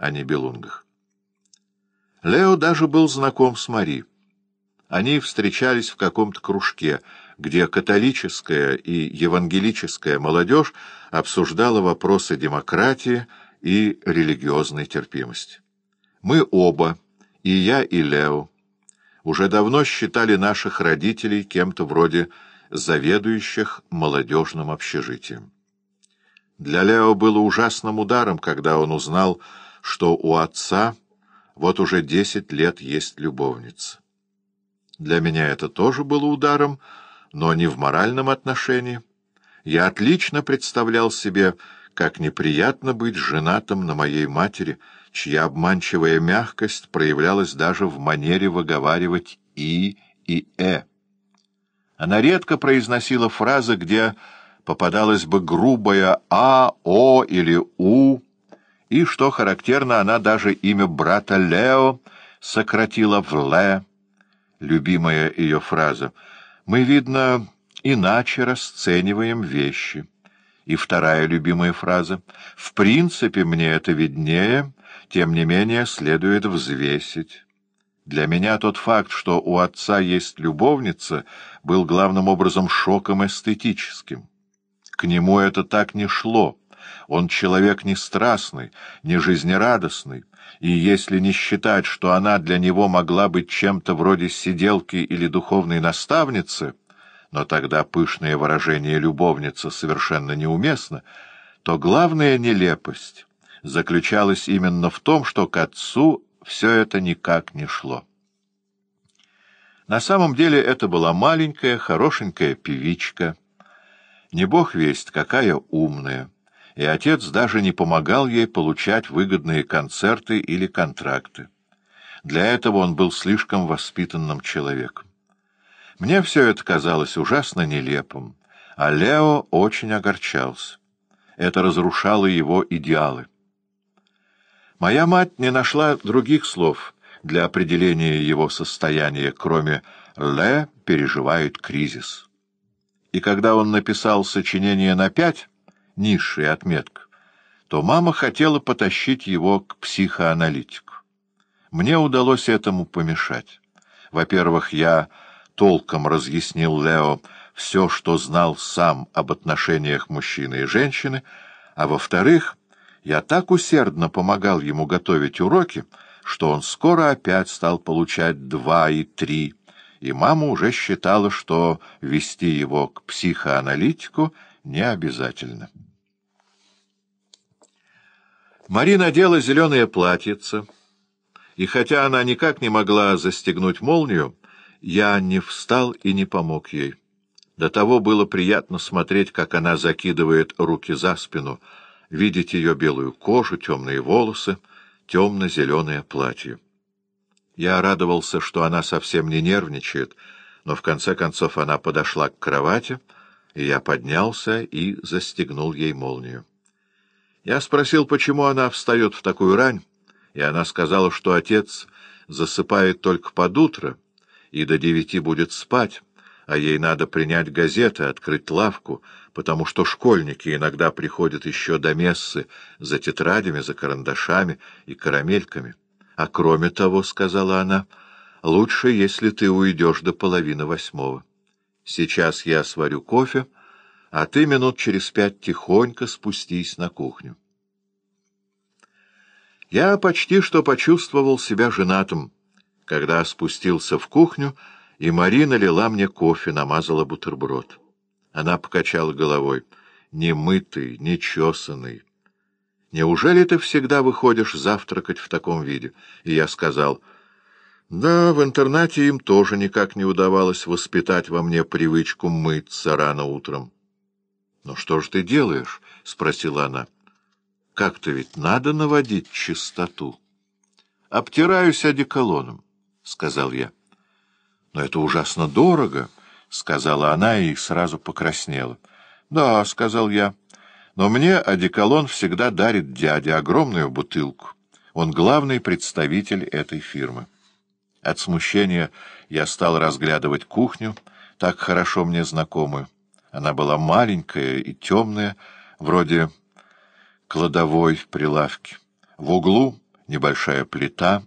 о небелунгах. Лео даже был знаком с Мари. Они встречались в каком-то кружке, где католическая и евангелическая молодежь обсуждала вопросы демократии и религиозной терпимости. Мы оба, и я, и Лео, уже давно считали наших родителей кем-то вроде заведующих молодежным общежитием. Для Лео было ужасным ударом, когда он узнал, что у отца вот уже десять лет есть любовница. Для меня это тоже было ударом, но не в моральном отношении. Я отлично представлял себе, как неприятно быть женатым на моей матери, чья обманчивая мягкость проявлялась даже в манере выговаривать «и» и «э». Она редко произносила фразы, где попадалась бы грубая «а», «о» или «у», и, что характерно, она даже имя брата Лео сократила в «ле», любимая ее фраза. «Мы, видно, иначе расцениваем вещи». И вторая любимая фраза. «В принципе, мне это виднее, тем не менее следует взвесить». Для меня тот факт, что у отца есть любовница, был главным образом шоком эстетическим. К нему это так не шло. Он человек не страстный, не жизнерадостный, и если не считать, что она для него могла быть чем-то вроде сиделки или духовной наставницы, но тогда пышное выражение «любовница» совершенно неуместно, то главная нелепость заключалась именно в том, что к отцу все это никак не шло. На самом деле это была маленькая, хорошенькая певичка, не бог весть, какая умная, и отец даже не помогал ей получать выгодные концерты или контракты. Для этого он был слишком воспитанным человеком. Мне все это казалось ужасно нелепым, а Лео очень огорчался. Это разрушало его идеалы. Моя мать не нашла других слов для определения его состояния, кроме «Ле переживает кризис». И когда он написал сочинение на пять, низшая отметка, то мама хотела потащить его к психоаналитику. Мне удалось этому помешать. Во-первых, я толком разъяснил Лео все, что знал сам об отношениях мужчины и женщины, а во-вторых, я так усердно помогал ему готовить уроки, что он скоро опять стал получать два и три, и мама уже считала, что вести его к психоаналитику не обязательно. Мари надела зеленое платьице, и хотя она никак не могла застегнуть молнию, я не встал и не помог ей. До того было приятно смотреть, как она закидывает руки за спину, видеть ее белую кожу, темные волосы, темно-зеленое платье. Я радовался, что она совсем не нервничает, но в конце концов она подошла к кровати, я поднялся и застегнул ей молнию. Я спросил, почему она встает в такую рань, и она сказала, что отец засыпает только под утро и до девяти будет спать, а ей надо принять газеты, открыть лавку, потому что школьники иногда приходят еще до мессы за тетрадями, за карандашами и карамельками. А кроме того, — сказала она, — лучше, если ты уйдешь до половины восьмого. Сейчас я сварю кофе, — а ты минут через пять тихонько спустись на кухню. Я почти что почувствовал себя женатым, когда спустился в кухню, и Марина лила мне кофе, намазала бутерброд. Она покачала головой. Немытый, нечесанный. Неужели ты всегда выходишь завтракать в таком виде? И я сказал... Да, в интернате им тоже никак не удавалось воспитать во мне привычку мыться рано утром. — Ну что ж ты делаешь? — спросила она. — Как-то ведь надо наводить чистоту. — Обтираюсь одеколоном, — сказал я. — Но это ужасно дорого, — сказала она и сразу покраснела. — Да, — сказал я, — но мне одеколон всегда дарит дядя огромную бутылку. Он главный представитель этой фирмы. От смущения я стал разглядывать кухню, так хорошо мне знакомую. Она была маленькая и темная, вроде кладовой в прилавке. В углу небольшая плита,